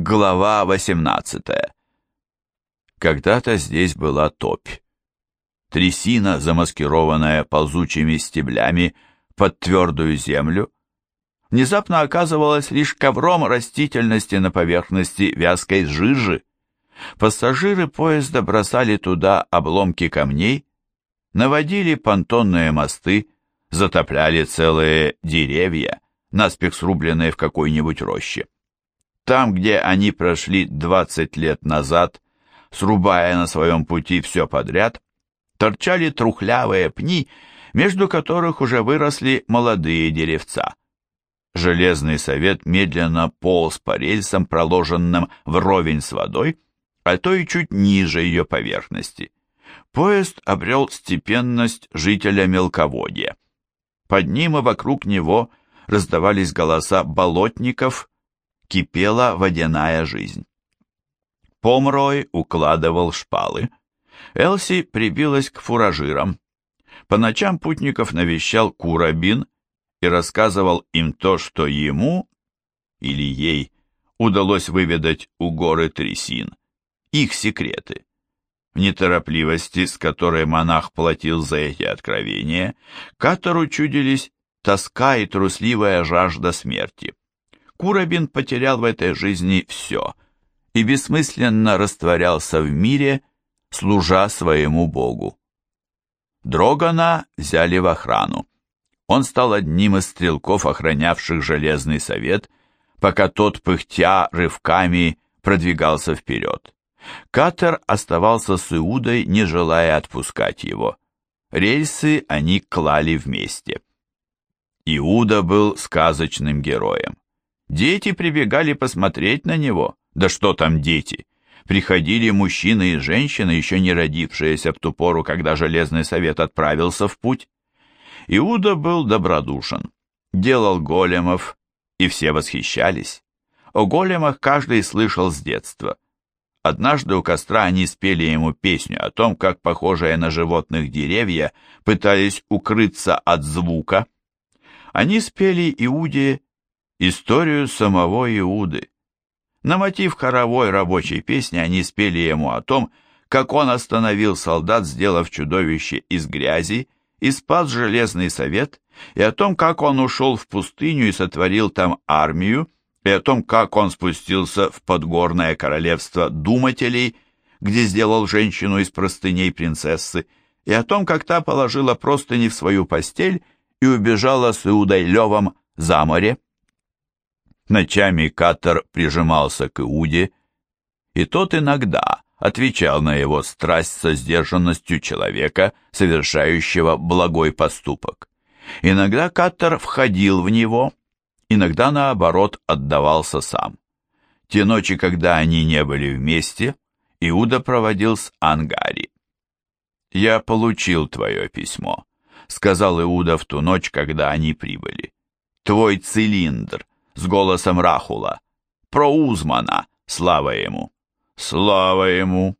Глава 18 Когда-то здесь была топь. Трясина, замаскированная ползучими стеблями под твердую землю, внезапно оказывалась лишь ковром растительности на поверхности вязкой жижи. Пассажиры поезда бросали туда обломки камней, наводили понтонные мосты, затопляли целые деревья, наспех срубленные в какой-нибудь роще. Там, где они прошли 20 лет назад, срубая на своем пути все подряд, торчали трухлявые пни, между которых уже выросли молодые деревца. Железный совет медленно полз по рельсам, проложенным вровень с водой, а то и чуть ниже ее поверхности. Поезд обрел степенность жителя мелководья. Под ним и вокруг него раздавались голоса болотников кипела водяная жизнь. Помрой укладывал шпалы. Элси прибилась к фуражирам. По ночам путников навещал Курабин и рассказывал им то, что ему или ей удалось выведать у горы трясин, их секреты. В неторопливости, с которой монах платил за эти откровения, Катору чудились тоска и трусливая жажда смерти. Курабин потерял в этой жизни все и бессмысленно растворялся в мире, служа своему Богу. Дрогана взяли в охрану. Он стал одним из стрелков, охранявших Железный Совет, пока тот, пыхтя рывками, продвигался вперед. Катер оставался с Иудой, не желая отпускать его. Рельсы они клали вместе. Иуда был сказочным героем. Дети прибегали посмотреть на него. Да что там дети? Приходили мужчины и женщины, еще не родившиеся в ту пору, когда Железный Совет отправился в путь. Иуда был добродушен, делал големов, и все восхищались. О големах каждый слышал с детства. Однажды у костра они спели ему песню о том, как похожие на животных деревья пытались укрыться от звука. Они спели Иуде историю самого Иуды. На мотив хоровой рабочей песни они спели ему о том, как он остановил солдат, сделав чудовище из грязи, и спас Железный Совет, и о том, как он ушел в пустыню и сотворил там армию, и о том, как он спустился в подгорное королевство думателей, где сделал женщину из простыней принцессы, и о том, как та положила простыни в свою постель и убежала с Иудой Левом за море. Ночами Катар прижимался к Иуде, и тот иногда отвечал на его страсть со сдержанностью человека, совершающего благой поступок. Иногда Каттер входил в него, иногда, наоборот, отдавался сам. Те ночи, когда они не были вместе, Иуда проводил с Ангари. «Я получил твое письмо», — сказал Иуда в ту ночь, когда они прибыли. «Твой цилиндр с голосом Рахула. Про Узмана, слава ему. Слава ему.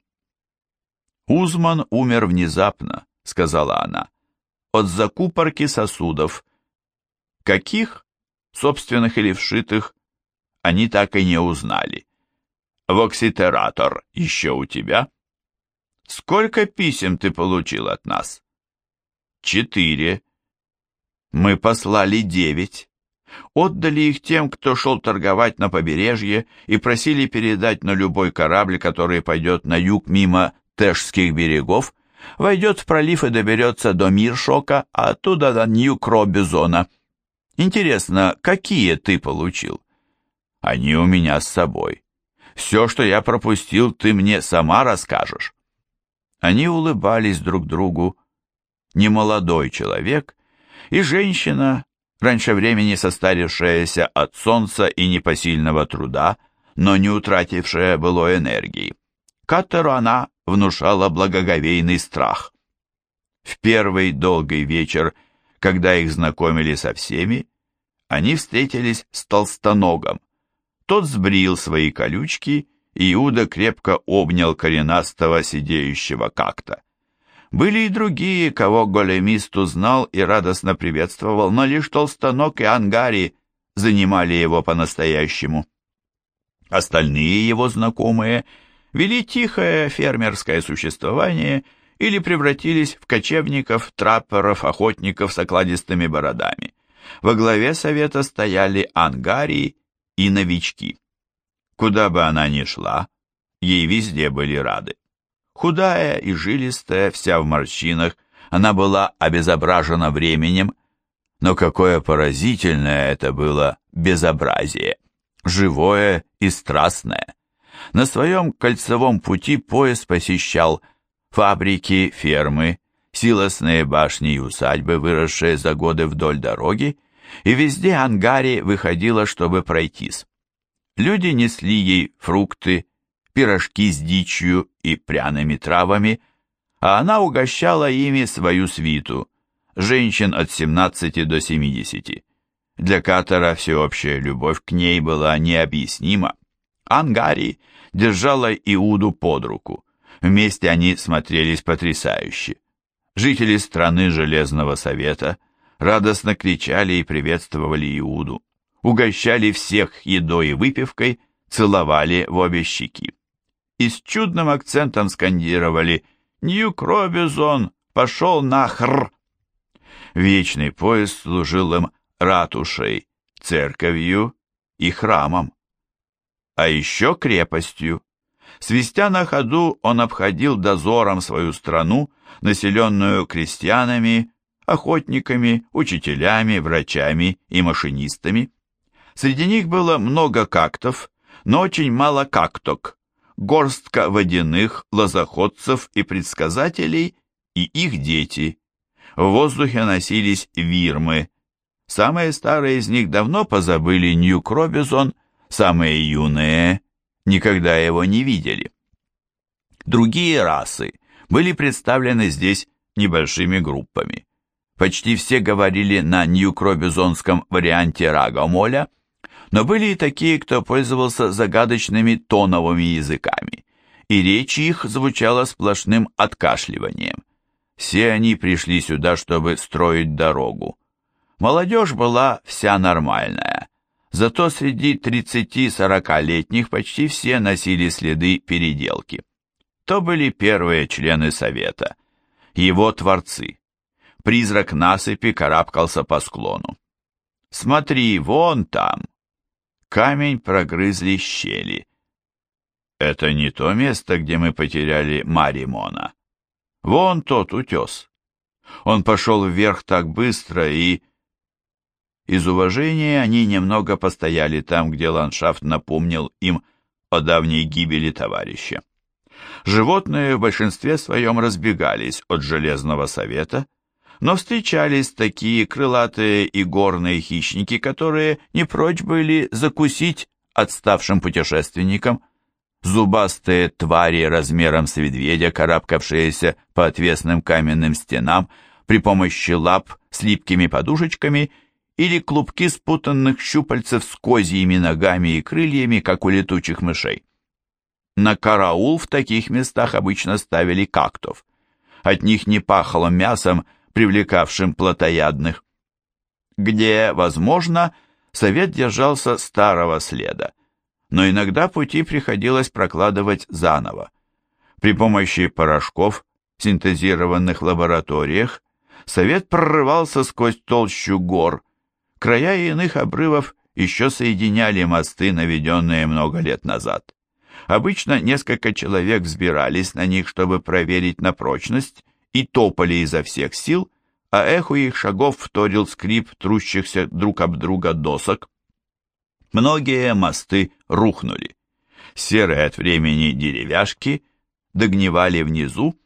Узман умер внезапно, сказала она, от закупорки сосудов. Каких, собственных или вшитых, они так и не узнали. Вокситератор еще у тебя? Сколько писем ты получил от нас? Четыре. Мы послали девять отдали их тем, кто шел торговать на побережье, и просили передать на любой корабль, который пойдет на юг мимо Тэшских берегов, войдет в пролив и доберется до Миршока, а оттуда до Нью-Кробизона. Интересно, какие ты получил? Они у меня с собой. Все, что я пропустил, ты мне сама расскажешь. Они улыбались друг другу. Немолодой человек и женщина, раньше времени состарившаяся от солнца и непосильного труда, но не утратившая былой энергии. Каттеру она внушала благоговейный страх. В первый долгий вечер, когда их знакомили со всеми, они встретились с толстоногом. Тот сбрил свои колючки, и Иуда крепко обнял коренастого сидеющего как-то. Были и другие, кого големист узнал и радостно приветствовал, но лишь толстонок и ангари занимали его по-настоящему. Остальные его знакомые вели тихое фермерское существование или превратились в кочевников, трапперов, охотников с окладистыми бородами. Во главе совета стояли ангарии и новички. Куда бы она ни шла, ей везде были рады. Худая и жилистая, вся в морщинах, она была обезображена временем, но какое поразительное это было безобразие, живое и страстное. На своем кольцевом пути поезд посещал фабрики, фермы, силосные башни и усадьбы, выросшие за годы вдоль дороги, и везде Ангари выходила, чтобы пройтись. Люди несли ей фрукты, пирожки с дичью и пряными травами, а она угощала ими свою свиту, женщин от 17 до 70. Для Катара всеобщая любовь к ней была необъяснима. Ангари держала Иуду под руку. Вместе они смотрелись потрясающе. Жители страны Железного Совета радостно кричали и приветствовали Иуду, угощали всех едой и выпивкой, целовали в обе щеки. И с чудным акцентом скандировали «Нью-Кробизон, пошел нахр!» Вечный поезд служил им ратушей, церковью и храмом, а еще крепостью. Свистя на ходу, он обходил дозором свою страну, населенную крестьянами, охотниками, учителями, врачами и машинистами. Среди них было много кактов, но очень мало какток, горстка водяных, лозоходцев и предсказателей и их дети. В воздухе носились вирмы. Самые старые из них давно позабыли Нью-Кробизон, самые юные никогда его не видели. Другие расы были представлены здесь небольшими группами. Почти все говорили на нью-кробизонском варианте рагомоля, но были и такие, кто пользовался загадочными тоновыми языками, и речь их звучала сплошным откашливанием. Все они пришли сюда, чтобы строить дорогу. Молодежь была вся нормальная, зато среди 30-40-летних почти все носили следы переделки. То были первые члены совета, его творцы. Призрак насыпи карабкался по склону. «Смотри, вон там!» Камень прогрызли щели. «Это не то место, где мы потеряли Маримона. Вон тот утес. Он пошел вверх так быстро и... Из уважения они немного постояли там, где ландшафт напомнил им о давней гибели товарища. Животные в большинстве своем разбегались от Железного Совета, но встречались такие крылатые и горные хищники, которые не прочь были закусить отставшим путешественникам, зубастые твари размером с медведя, карабкавшиеся по отвесным каменным стенам при помощи лап с липкими подушечками или клубки спутанных щупальцев с козьими ногами и крыльями, как у летучих мышей. На караул в таких местах обычно ставили кактов. От них не пахло мясом, привлекавшим плотоядных. Где, возможно, совет держался старого следа но иногда пути приходилось прокладывать заново. При помощи порошков, синтезированных в лабораториях, совет прорывался сквозь толщу гор. Края иных обрывов еще соединяли мосты, наведенные много лет назад. Обычно несколько человек взбирались на них, чтобы проверить на прочность, и топали изо всех сил, а эху их шагов вторил скрип трущихся друг об друга досок. Многие мосты рухнули. Серые от времени деревяшки догнивали внизу,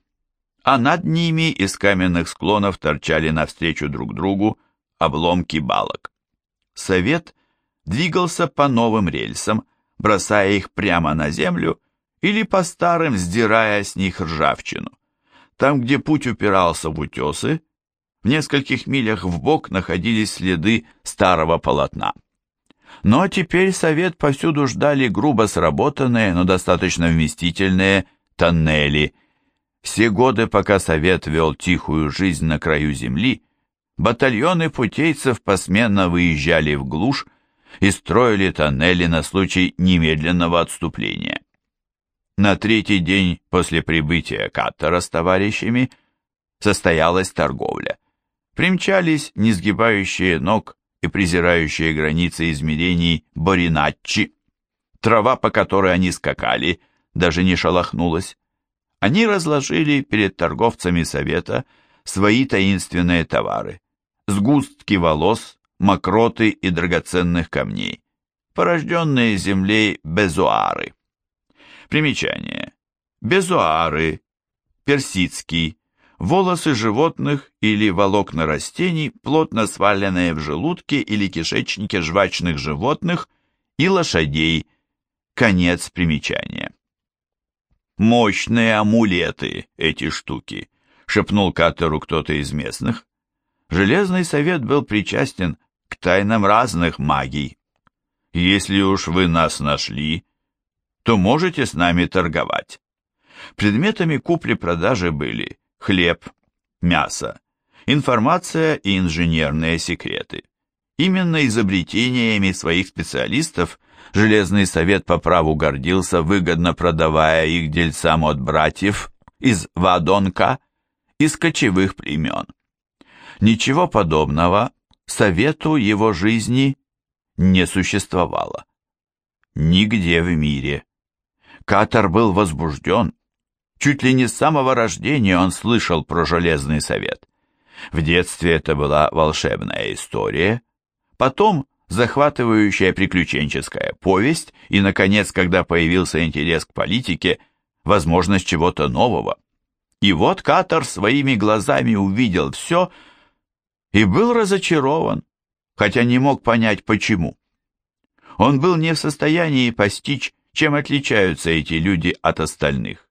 а над ними из каменных склонов торчали навстречу друг другу обломки балок. Совет двигался по новым рельсам, бросая их прямо на землю или по старым, сдирая с них ржавчину. Там, где путь упирался в утесы, в нескольких милях вбок находились следы старого полотна. Но теперь совет повсюду ждали грубо сработанные, но достаточно вместительные тоннели. Все годы, пока совет вел тихую жизнь на краю земли, батальоны путейцев посменно выезжали в глушь, и строили тоннели на случай немедленного отступления. На третий день после прибытия Каттера с товарищами состоялась торговля. Примчались несгибающие ног и презирающие границы измерений Боринатчи. Трава, по которой они скакали, даже не шелохнулась. Они разложили перед торговцами совета свои таинственные товары. Сгустки волос, мокроты и драгоценных камней, порожденные землей безуары. Примечание. Безуары, персидский, волосы животных или волокна растений, плотно сваленные в желудке или кишечнике жвачных животных и лошадей. Конец примечания. «Мощные амулеты эти штуки», — шепнул Катеру кто-то из местных. Железный совет был причастен к тайнам разных магий. Если уж вы нас нашли, то можете с нами торговать. Предметами купли-продажи были хлеб, мясо, информация и инженерные секреты. Именно изобретениями своих специалистов Железный Совет по праву гордился, выгодно продавая их дельцам от братьев из Вадонка, из кочевых племен. Ничего подобного Совету его жизни не существовало. Нигде в мире. Катар был возбужден. Чуть ли не с самого рождения он слышал про Железный Совет. В детстве это была волшебная история. Потом захватывающая приключенческая повесть и, наконец, когда появился интерес к политике, возможность чего-то нового. И вот Катар своими глазами увидел все и был разочарован, хотя не мог понять почему. Он был не в состоянии постичь, чем отличаются эти люди от остальных,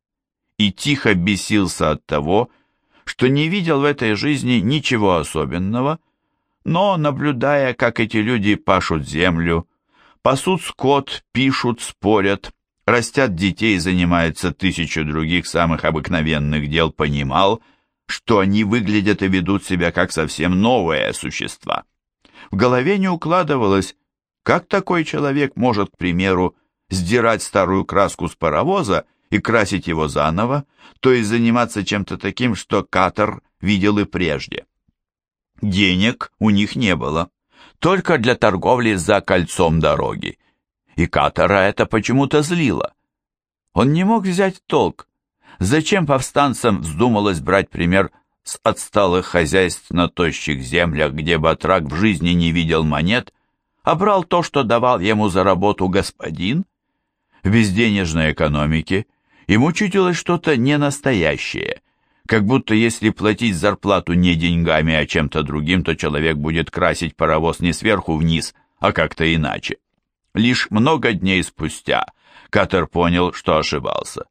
и тихо бесился от того, что не видел в этой жизни ничего особенного, но, наблюдая, как эти люди пашут землю, пасут скот, пишут, спорят, растят детей и занимаются тысячу других самых обыкновенных дел, понимал, что они выглядят и ведут себя как совсем новые существа. В голове не укладывалось, как такой человек может, к примеру, сдирать старую краску с паровоза и красить его заново, то есть заниматься чем-то таким, что Катар видел и прежде. Денег у них не было, только для торговли за кольцом дороги. И Катара это почему-то злило. Он не мог взять толк. Зачем повстанцам вздумалось брать пример с отсталых хозяйств на тощих землях, где батрак в жизни не видел монет, а брал то, что давал ему за работу господин? В безденежной экономике ему чудилось что-то ненастоящее, как будто если платить зарплату не деньгами, а чем-то другим, то человек будет красить паровоз не сверху вниз, а как-то иначе. Лишь много дней спустя Катер понял, что ошибался.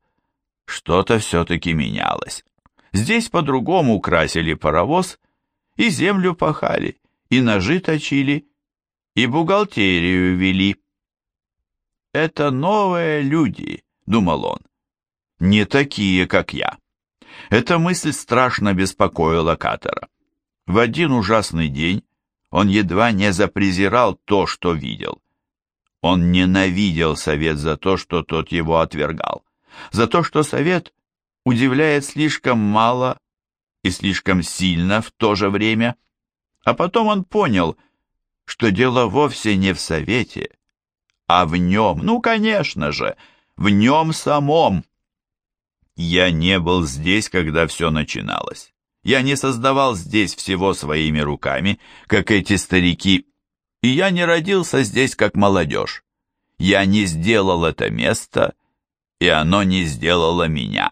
Что-то все-таки менялось. Здесь по-другому красили паровоз, и землю пахали, и ножи точили, и бухгалтерию вели. «Это новые люди», — думал он, — «не такие, как я». Эта мысль страшно беспокоила Катера. В один ужасный день он едва не запрезирал то, что видел. Он ненавидел совет за то, что тот его отвергал, за то, что совет удивляет слишком мало и слишком сильно в то же время. А потом он понял, что дело вовсе не в совете, а в нем, ну, конечно же, в нем самом. Я не был здесь, когда все начиналось. Я не создавал здесь всего своими руками, как эти старики, и я не родился здесь, как молодежь. Я не сделал это место, и оно не сделало меня.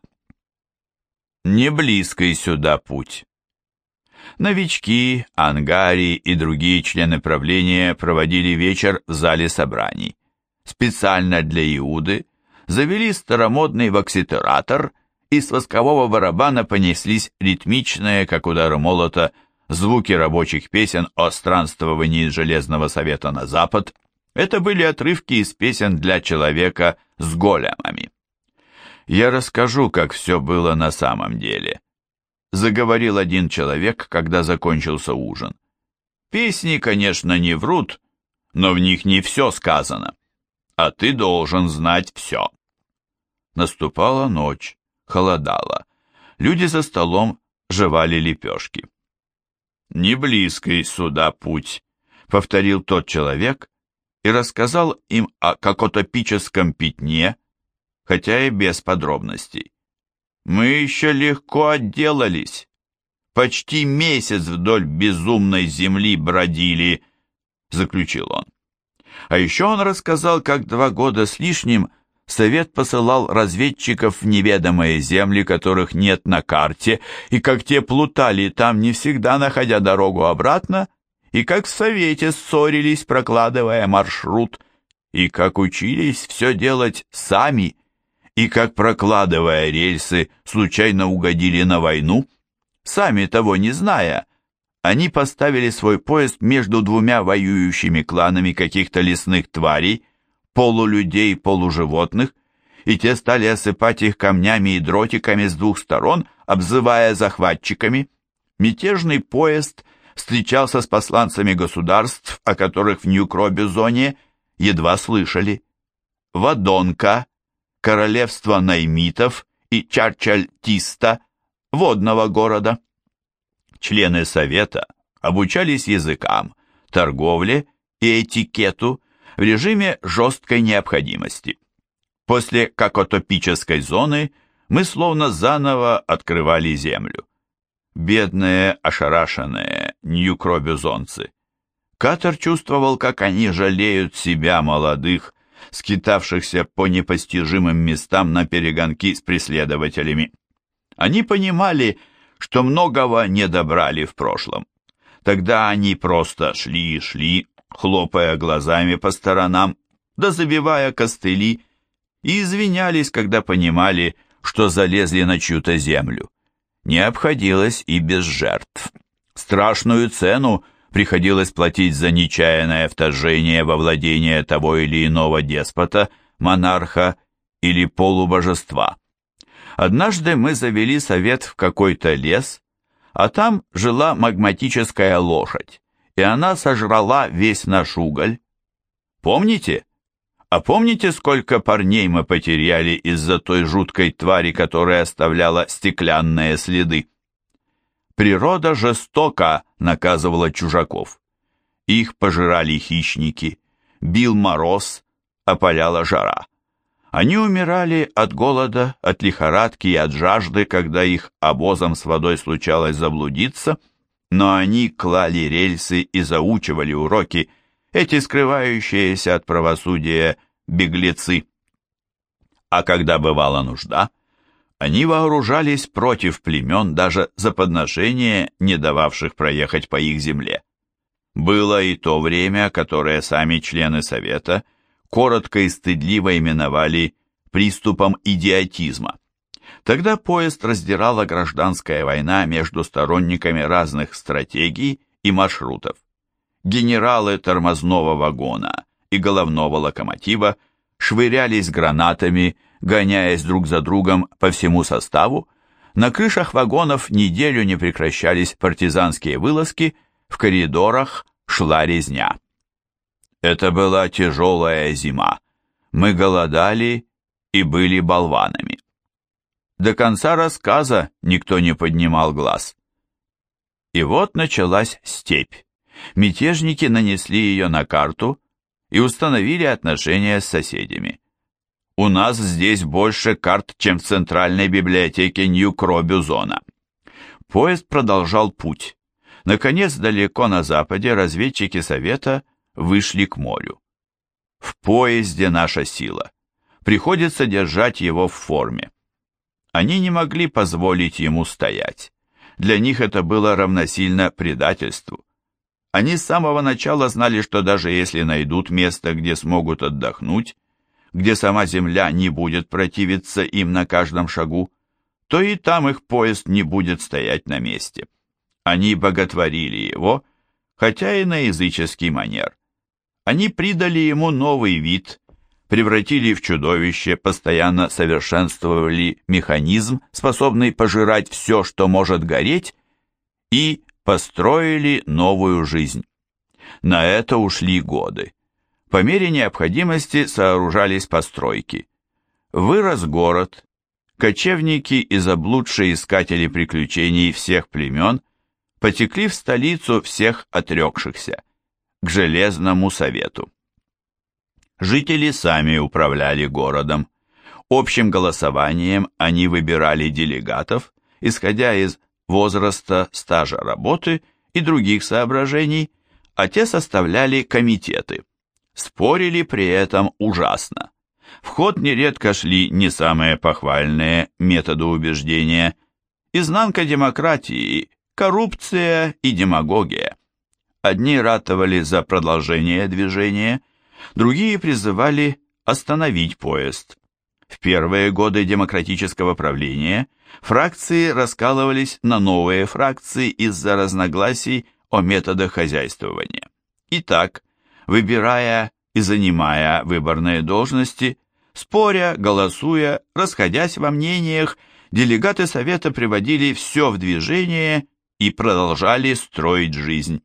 Не близкий сюда путь. Новички, ангари и другие члены правления проводили вечер в зале собраний. Специально для Иуды завели старомодный вокситератор и с воскового барабана понеслись ритмичные, как удары молота, звуки рабочих песен о странствовании Железного Совета на Запад. Это были отрывки из песен для человека с големами. «Я расскажу, как все было на самом деле», — заговорил один человек, когда закончился ужин. «Песни, конечно, не врут, но в них не все сказано, а ты должен знать все. Наступала ночь, холодало. Люди за столом жевали лепешки. «Не близкий сюда путь», — повторил тот человек и рассказал им о какотопическом пятне, хотя и без подробностей. «Мы еще легко отделались. Почти месяц вдоль безумной земли бродили», — заключил он. А еще он рассказал, как два года с лишним Совет посылал разведчиков в неведомые земли, которых нет на карте, и как те плутали там, не всегда находя дорогу обратно, и как в Совете ссорились, прокладывая маршрут, и как учились все делать сами, и как, прокладывая рельсы, случайно угодили на войну, сами того не зная, они поставили свой поезд между двумя воюющими кланами каких-то лесных тварей, полулюдей, полуживотных, и те стали осыпать их камнями и дротиками с двух сторон, обзывая захватчиками. Мятежный поезд встречался с посланцами государств, о которых в Нью-Кробе-зоне едва слышали. Вадонка, королевство наймитов и Чарчальтиста, водного города. Члены совета обучались языкам, торговле и этикету, в режиме жесткой необходимости. После какотопической зоны мы словно заново открывали землю. Бедные, ошарашенные ньюкробюзонцы. Катер чувствовал, как они жалеют себя, молодых, скитавшихся по непостижимым местам на перегонки с преследователями. Они понимали, что многого не добрали в прошлом. Тогда они просто шли и шли, хлопая глазами по сторонам, да забивая костыли, и извинялись, когда понимали, что залезли на чью-то землю. Не обходилось и без жертв. Страшную цену приходилось платить за нечаянное вторжение во владение того или иного деспота, монарха или полубожества. Однажды мы завели совет в какой-то лес, а там жила магматическая лошадь и она сожрала весь наш уголь. Помните? А помните, сколько парней мы потеряли из-за той жуткой твари, которая оставляла стеклянные следы? Природа жестоко наказывала чужаков. Их пожирали хищники, бил мороз, опаляла жара. Они умирали от голода, от лихорадки и от жажды, когда их обозом с водой случалось заблудиться – но они клали рельсы и заучивали уроки, эти скрывающиеся от правосудия беглецы. А когда бывала нужда, они вооружались против племен даже за подношение, не дававших проехать по их земле. Было и то время, которое сами члены Совета коротко и стыдливо именовали приступом идиотизма. Тогда поезд раздирала гражданская война между сторонниками разных стратегий и маршрутов. Генералы тормозного вагона и головного локомотива швырялись гранатами, гоняясь друг за другом по всему составу. На крышах вагонов неделю не прекращались партизанские вылазки, в коридорах шла резня. Это была тяжелая зима. Мы голодали и были болванами. До конца рассказа никто не поднимал глаз. И вот началась степь. Мятежники нанесли ее на карту и установили отношения с соседями. У нас здесь больше карт, чем в центральной библиотеке Нью-Кробюзона. Поезд продолжал путь. Наконец, далеко на западе разведчики Совета вышли к морю. В поезде наша сила. Приходится держать его в форме. Они не могли позволить ему стоять. Для них это было равносильно предательству. Они с самого начала знали, что даже если найдут место, где смогут отдохнуть, где сама земля не будет противиться им на каждом шагу, то и там их поезд не будет стоять на месте. Они боготворили его, хотя и на языческий манер. Они придали ему новый вид, превратили в чудовище, постоянно совершенствовали механизм, способный пожирать все, что может гореть, и построили новую жизнь. На это ушли годы. по мере необходимости сооружались постройки. Вырос город, кочевники и заблудшие искатели приключений всех племен потекли в столицу всех отрекшихся, к Железному Совету. Жители сами управляли городом. Общим голосованием они выбирали делегатов, исходя из возраста, стажа работы и других соображений, а те составляли комитеты. Спорили при этом ужасно. В ход нередко шли не самые похвальные методы убеждения. Изнанка демократии, коррупция и демагогия. Одни ратовали за продолжение движения, другие призывали остановить поезд. В первые годы демократического правления фракции раскалывались на новые фракции из-за разногласий о методах хозяйствования. Итак, выбирая и занимая выборные должности, споря, голосуя, расходясь во мнениях, делегаты Совета приводили все в движение и продолжали строить жизнь.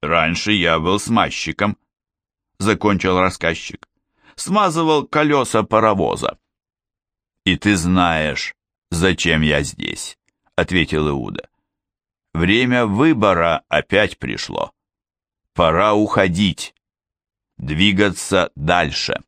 «Раньше я был смазчиком», — закончил рассказчик. «Смазывал колеса паровоза». «И ты знаешь, зачем я здесь», — ответил Иуда. «Время выбора опять пришло. Пора уходить, двигаться дальше».